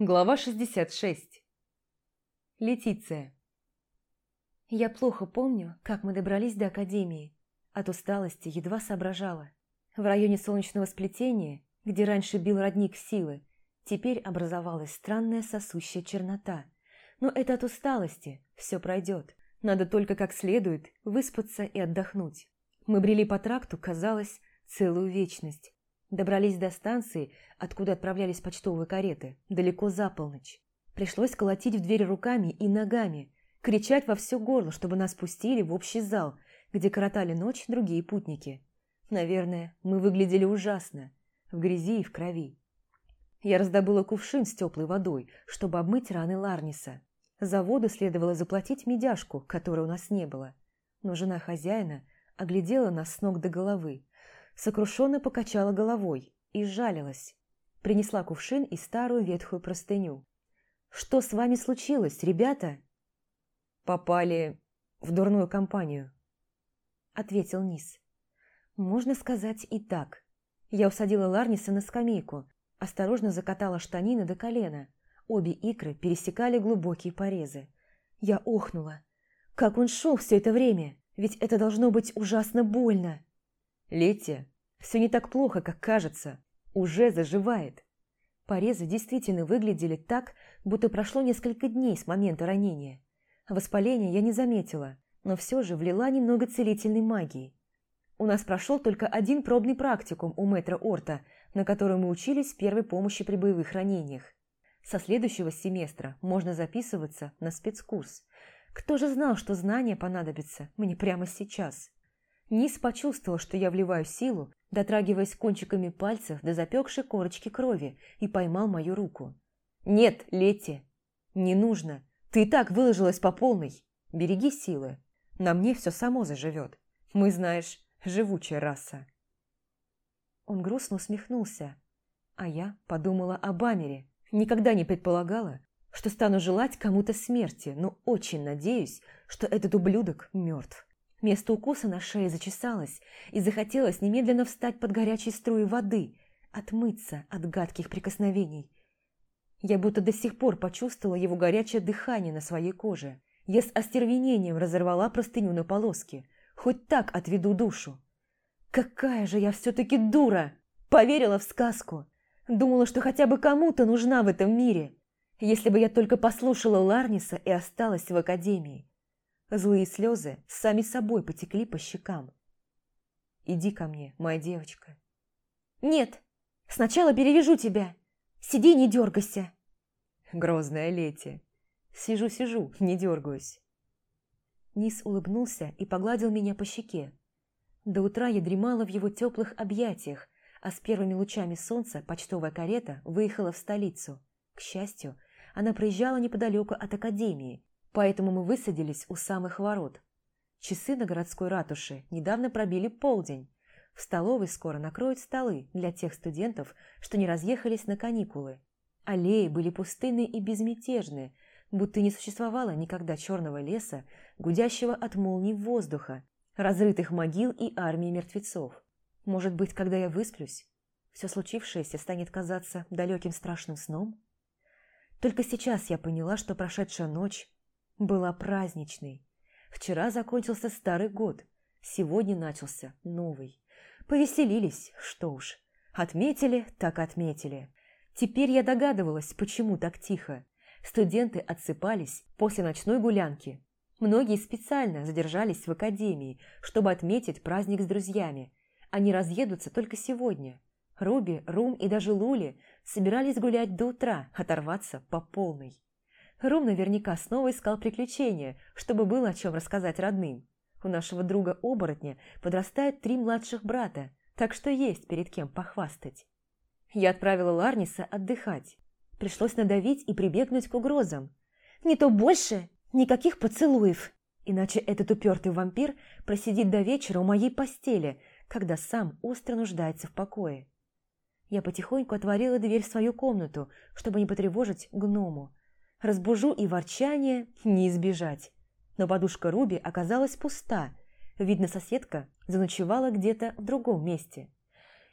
Глава 66. Летиция. Я плохо помню, как мы добрались до академии. От усталости едва соображала. В районе солнечного сплетения, где раньше бил родник силы, теперь образовалась странная сосущая чернота. Но это от усталости, все пройдет. Надо только как следует выспаться и отдохнуть. Мы брели по тракту, казалось, целую вечность. Добрались до станции, откуда отправлялись почтовые кареты, далеко за полночь. Пришлось колотить в дверь руками и ногами, кричать во все горло, чтобы нас пустили в общий зал, где коротали ночь другие путники. Наверное, мы выглядели ужасно, в грязи и в крови. Я раздобыла кувшин с теплой водой, чтобы обмыть раны Ларниса. За воду следовало заплатить медяшку, которой у нас не было. Но жена хозяина оглядела нас с ног до головы, сокрушенно покачала головой и жалилась. Принесла кувшин и старую ветхую простыню. «Что с вами случилось, ребята?» «Попали в дурную компанию», — ответил Низ. «Можно сказать и так. Я усадила Ларниса на скамейку, осторожно закатала штанины до колена. Обе икры пересекали глубокие порезы. Я охнула. Как он шел все это время? Ведь это должно быть ужасно больно. Летти, все не так плохо, как кажется. Уже заживает. Порезы действительно выглядели так, будто прошло несколько дней с момента ранения. Воспаления я не заметила, но все же влила немного целительной магии. У нас прошел только один пробный практикум у мэтра Орта, на котором мы учились первой помощи при боевых ранениях. Со следующего семестра можно записываться на спецкурс. Кто же знал, что знания понадобятся мне прямо сейчас? Низ почувствовал, что я вливаю силу, дотрагиваясь кончиками пальцев до запекшей корочки крови, и поймал мою руку. «Нет, Летти, не нужно. Ты и так выложилась по полной. Береги силы. На мне все само заживет. Мы, знаешь, живучая раса». Он грустно усмехнулся, а я подумала об Амере. Никогда не предполагала, что стану желать кому-то смерти, но очень надеюсь, что этот ублюдок мертв. Место укуса на шее зачесалось, и захотелось немедленно встать под горячей струей воды, отмыться от гадких прикосновений. Я будто до сих пор почувствовала его горячее дыхание на своей коже. Я с остервенением разорвала простыню на полоски. Хоть так отведу душу. Какая же я все-таки дура! Поверила в сказку. Думала, что хотя бы кому-то нужна в этом мире. Если бы я только послушала Ларниса и осталась в академии. Злые слезы сами собой потекли по щекам. «Иди ко мне, моя девочка». «Нет, сначала перевяжу тебя. Сиди, не дергайся». «Грозная Лети. Сижу-сижу, не дергаюсь». Низ улыбнулся и погладил меня по щеке. До утра я дремала в его теплых объятиях, а с первыми лучами солнца почтовая карета выехала в столицу. К счастью, она проезжала неподалеку от академии, поэтому мы высадились у самых ворот. Часы на городской ратуше недавно пробили полдень. В столовой скоро накроют столы для тех студентов, что не разъехались на каникулы. Аллеи были пустынны и безмятежны, будто не существовало никогда черного леса, гудящего от молний воздуха, разрытых могил и армии мертвецов. Может быть, когда я высплюсь, все случившееся станет казаться далеким страшным сном? Только сейчас я поняла, что прошедшая ночь была праздничной. Вчера закончился старый год, сегодня начался новый. Повеселились, что уж. Отметили, так отметили. Теперь я догадывалась, почему так тихо. Студенты отсыпались после ночной гулянки. Многие специально задержались в академии, чтобы отметить праздник с друзьями. Они разъедутся только сегодня. Руби, Рум и даже Лули собирались гулять до утра, оторваться по полной. Рум наверняка снова искал приключения, чтобы было о чем рассказать родным. У нашего друга-оборотня подрастают три младших брата, так что есть перед кем похвастать. Я отправила Ларниса отдыхать. Пришлось надавить и прибегнуть к угрозам. Не то больше, никаких поцелуев. Иначе этот упертый вампир просидит до вечера у моей постели, когда сам остро нуждается в покое. Я потихоньку отворила дверь в свою комнату, чтобы не потревожить гному. Разбужу и ворчание не избежать. Но подушка Руби оказалась пуста. Видно, соседка заночевала где-то в другом месте.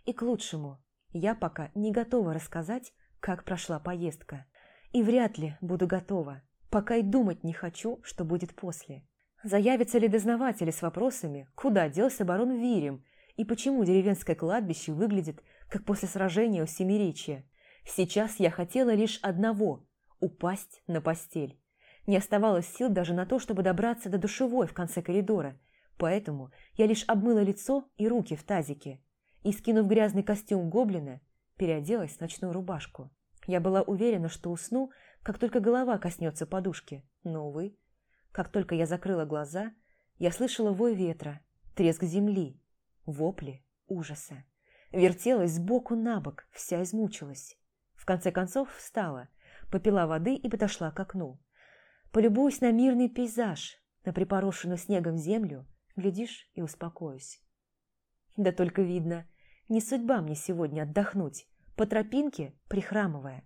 И к лучшему. Я пока не готова рассказать, как прошла поездка. И вряд ли буду готова, пока и думать не хочу, что будет после. Заявятся ли дознаватели с вопросами, куда делся барон Вирим и почему деревенское кладбище выглядит, как после сражения у Семиречья. Сейчас я хотела лишь одного – упасть на постель. Не оставалось сил даже на то, чтобы добраться до душевой в конце коридора, поэтому я лишь обмыла лицо и руки в тазике и, скинув грязный костюм гоблина, переоделась в ночную рубашку. Я была уверена, что усну, как только голова коснется подушки, но, увы, как только я закрыла глаза, я слышала вой ветра, треск земли, вопли ужаса. Вертелась сбоку на бок, вся измучилась. В конце концов встала, попила воды и подошла к окну. Полюбуюсь на мирный пейзаж, на припорошенную снегом землю, глядишь и успокоюсь. Да только видно, не судьба мне сегодня отдохнуть, по тропинке прихрамывая.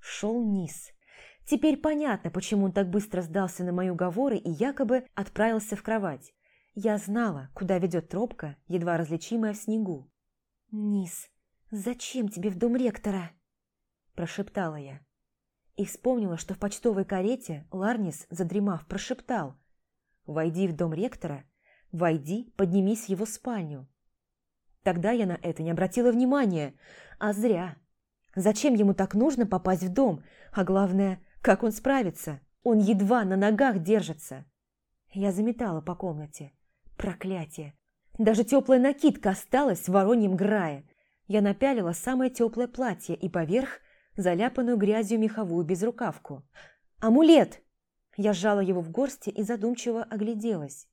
Шел низ. Теперь понятно, почему он так быстро сдался на мои уговоры и якобы отправился в кровать. Я знала, куда ведет тропка, едва различимая в снегу. «Низ, зачем тебе в дом ректора?» Прошептала я. И вспомнила, что в почтовой карете Ларнис, задремав, прошептал. «Войди в дом ректора, войди, поднимись в его спальню». Тогда я на это не обратила внимания, а зря. Зачем ему так нужно попасть в дом, а главное, как он справится? Он едва на ногах держится. Я заметала по комнате. Проклятие! Даже теплая накидка осталась в вороньем грае. Я напялила самое теплое платье и поверх заляпанную грязью меховую безрукавку. «Амулет!» Я сжала его в горсти и задумчиво огляделась.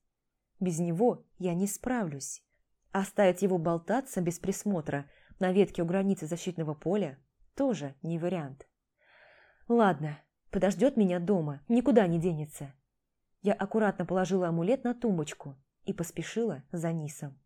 Без него я не справлюсь. Оставить его болтаться без присмотра на ветке у границы защитного поля тоже не вариант. Ладно, подождет меня дома, никуда не денется. Я аккуратно положила амулет на тумбочку и поспешила за Нисом.